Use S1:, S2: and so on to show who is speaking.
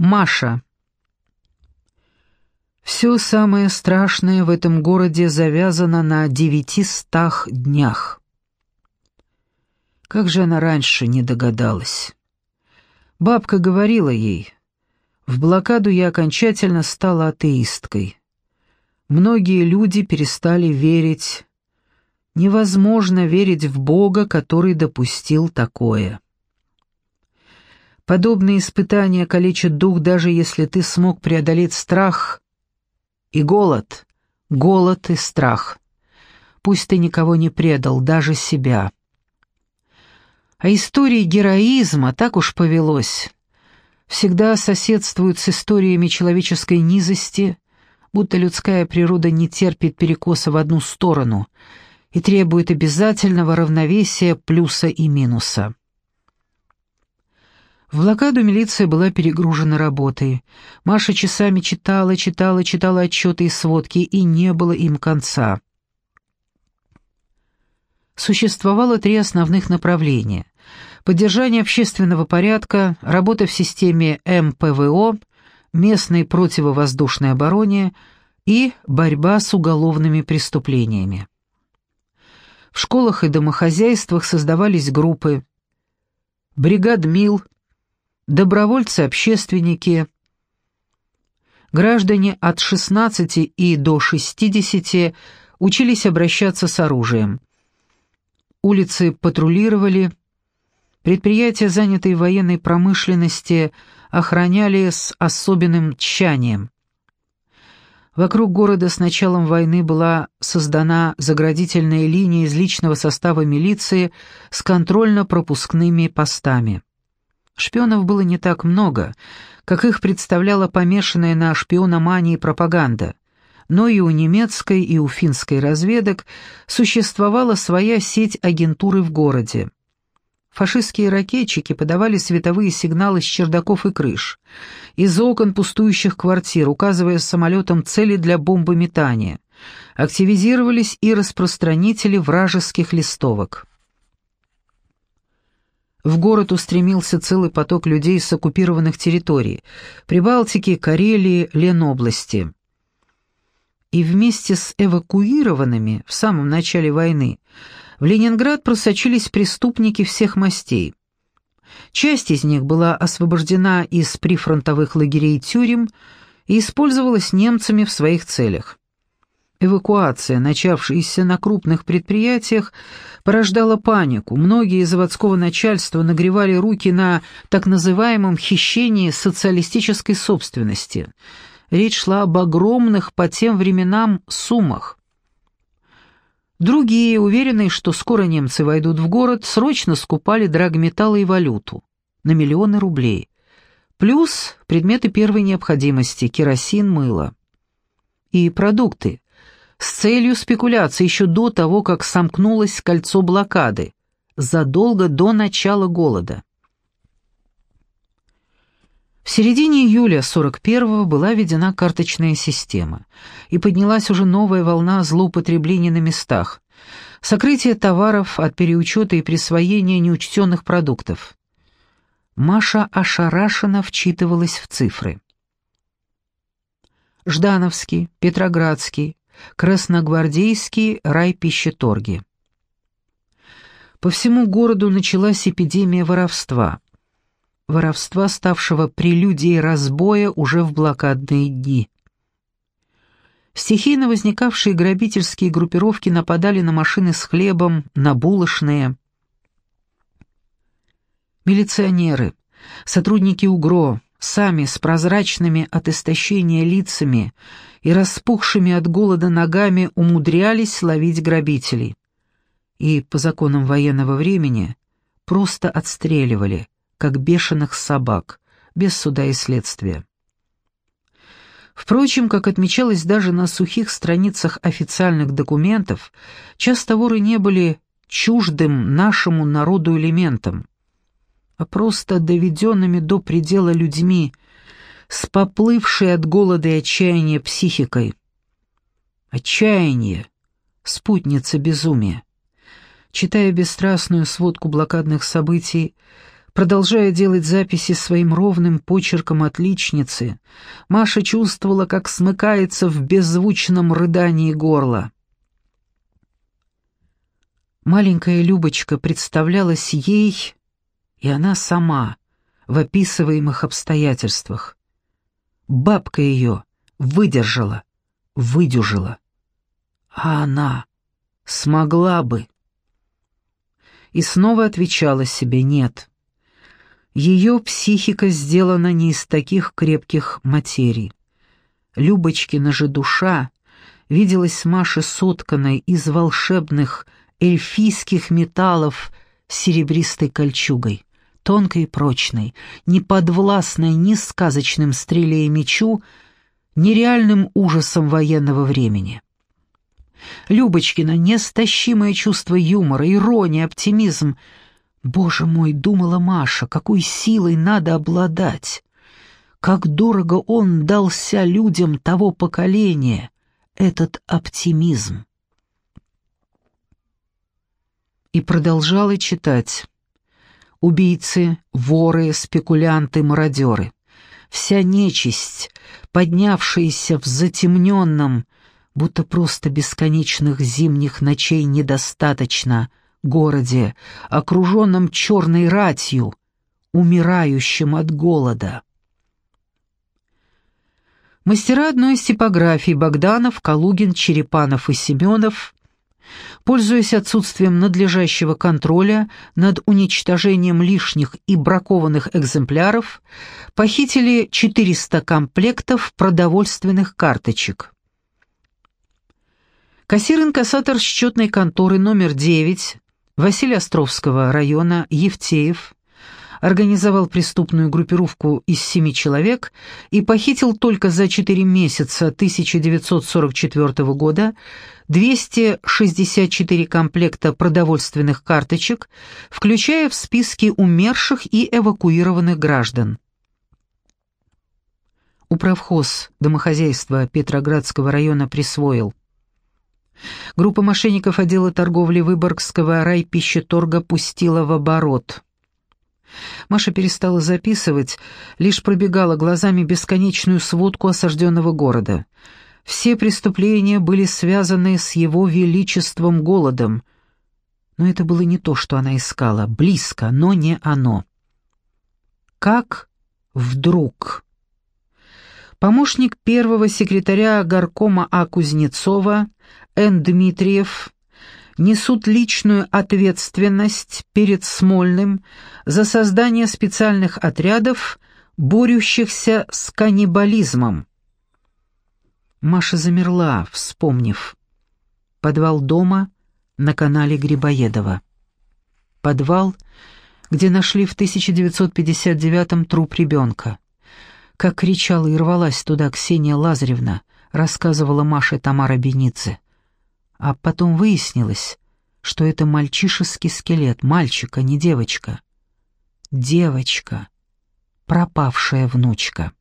S1: Маша. Все самое страшное в этом городе завязано на девятистах днях. Как же она раньше не догадалась? Бабка говорила ей, в блокаду я окончательно стала атеисткой. Многие люди перестали верить. Невозможно верить в Бога, который допустил такое. Подобные испытания калечат дух, даже если ты смог преодолеть страх и голод, голод и страх. Пусть ты никого не предал, даже себя. А истории героизма, так уж повелось, всегда соседствуют с историями человеческой низости, будто людская природа не терпит перекоса в одну сторону и требует обязательного равновесия плюса и минуса. В блокаду милиция была перегружена работой. Маша часами читала, читала, читала отчеты и сводки, и не было им конца. Существовало три основных направления поддержание общественного порядка, работа в системе МПВО, местной противовоздушной обороне и борьба с уголовными преступлениями. В школах и домохозяйствах создавались группы бригадмил, добровольцы-общественники, граждане от 16 и до 60 учились обращаться с оружием. Улицы патрулировали, Предприятия, занятые военной промышленности, охраняли с особенным тщанием. Вокруг города с началом войны была создана заградительная линия из личного состава милиции с контрольно-пропускными постами. Шпионов было не так много, как их представляла помешанная на шпиономании пропаганда, но и у немецкой, и у финской разведок существовала своя сеть агентуры в городе. Фашистские ракетчики подавали световые сигналы с чердаков и крыш, из окон пустующих квартир, указывая самолетам цели для бомбометания. Активизировались и распространители вражеских листовок. В город устремился целый поток людей с оккупированных территорий – Прибалтики, Карелии, Ленобласти. И вместе с эвакуированными в самом начале войны – в Ленинград просочились преступники всех мастей. Часть из них была освобождена из прифронтовых лагерей и тюрем и использовалась немцами в своих целях. Эвакуация, начавшаяся на крупных предприятиях, порождала панику. Многие из заводского начальства нагревали руки на так называемом хищении социалистической собственности. Речь шла об огромных по тем временам суммах. Другие, уверенные, что скоро немцы войдут в город, срочно скупали драгметаллы и валюту на миллионы рублей. Плюс предметы первой необходимости – керосин, мыло. И продукты с целью спекуляции еще до того, как сомкнулось кольцо блокады, задолго до начала голода. В середине июля 41-го была введена карточная система, и поднялась уже новая волна злоупотреблений на местах, сокрытие товаров от переучета и присвоения неучтенных продуктов. Маша ошарашенно вчитывалась в цифры. Ждановский, Петроградский, Красногвардейский райпищеторги. По всему городу началась эпидемия воровства – воровства, ставшего прелюдией разбоя уже в блокадные дни. Стихийно возникавшие грабительские группировки нападали на машины с хлебом, на булочные. Милиционеры, сотрудники УГРО, сами с прозрачными от истощения лицами и распухшими от голода ногами умудрялись ловить грабителей. И, по законам военного времени, просто отстреливали – как бешеных собак, без суда и следствия. Впрочем, как отмечалось даже на сухих страницах официальных документов, часто воры не были чуждым нашему народу элементом, а просто доведенными до предела людьми, с поплывшей от голода и отчаяния психикой. Отчаяние — спутница безумия. Читая бесстрастную сводку блокадных событий, Продолжая делать записи своим ровным почерком отличницы, Маша чувствовала, как смыкается в беззвучном рыдании горло. Маленькая Любочка представлялась ей, и она сама, в описываемых обстоятельствах. Бабка ее выдержала, выдюжила. А она смогла бы. И снова отвечала себе «нет». Ее психика сделана не из таких крепких материй. Любочкина же душа виделась Маше сотканной из волшебных эльфийских металлов серебристой кольчугой, тонкой и прочной, не подвластной ни сказочным стреле и мечу, ни реальным ужасом военного времени. Любочкина неостащимое чувство юмора, ирония, оптимизм — Боже мой, думала Маша, какой силой надо обладать. Как дорого он дался людям того поколения, этот оптимизм. И продолжала читать. Убийцы, воры, спекулянты, мародеры. Вся нечисть, поднявшаяся в затемненном, будто просто бесконечных зимних ночей недостаточно, городе, окруженном черной ратью, умирающим от голода. Мастера одной из типографий Богданов, Калугин, Черепанов и Семенов, пользуясь отсутствием надлежащего контроля над уничтожением лишних и бракованных экземпляров, похитили 400 комплектов продовольственных карточек. Кассир-инкассатор счетной конторы номер 9 Василий Островского района Евтеев организовал преступную группировку из семи человек и похитил только за четыре месяца 1944 года 264 комплекта продовольственных карточек, включая в списки умерших и эвакуированных граждан. Управхоз домохозяйства Петроградского района присвоил Группа мошенников отдела торговли Выборгского райпищеторга пустила в оборот. Маша перестала записывать, лишь пробегала глазами бесконечную сводку осажденного города. Все преступления были связаны с его величеством голодом. Но это было не то, что она искала, близко, но не оно. Как вдруг... Помощник первого секретаря горкома А. Кузнецова Н. Дмитриев несут личную ответственность перед Смольным за создание специальных отрядов, борющихся с каннибализмом. Маша замерла, вспомнив. Подвал дома на канале Грибоедова. Подвал, где нашли в 1959-м труп ребенка. Как кричала и рвалась туда Ксения Лазаревна, рассказывала Маша Тамара Беницэ. А потом выяснилось, что это мальчишеский скелет, мальчика, не девочка. Девочка, пропавшая внучка.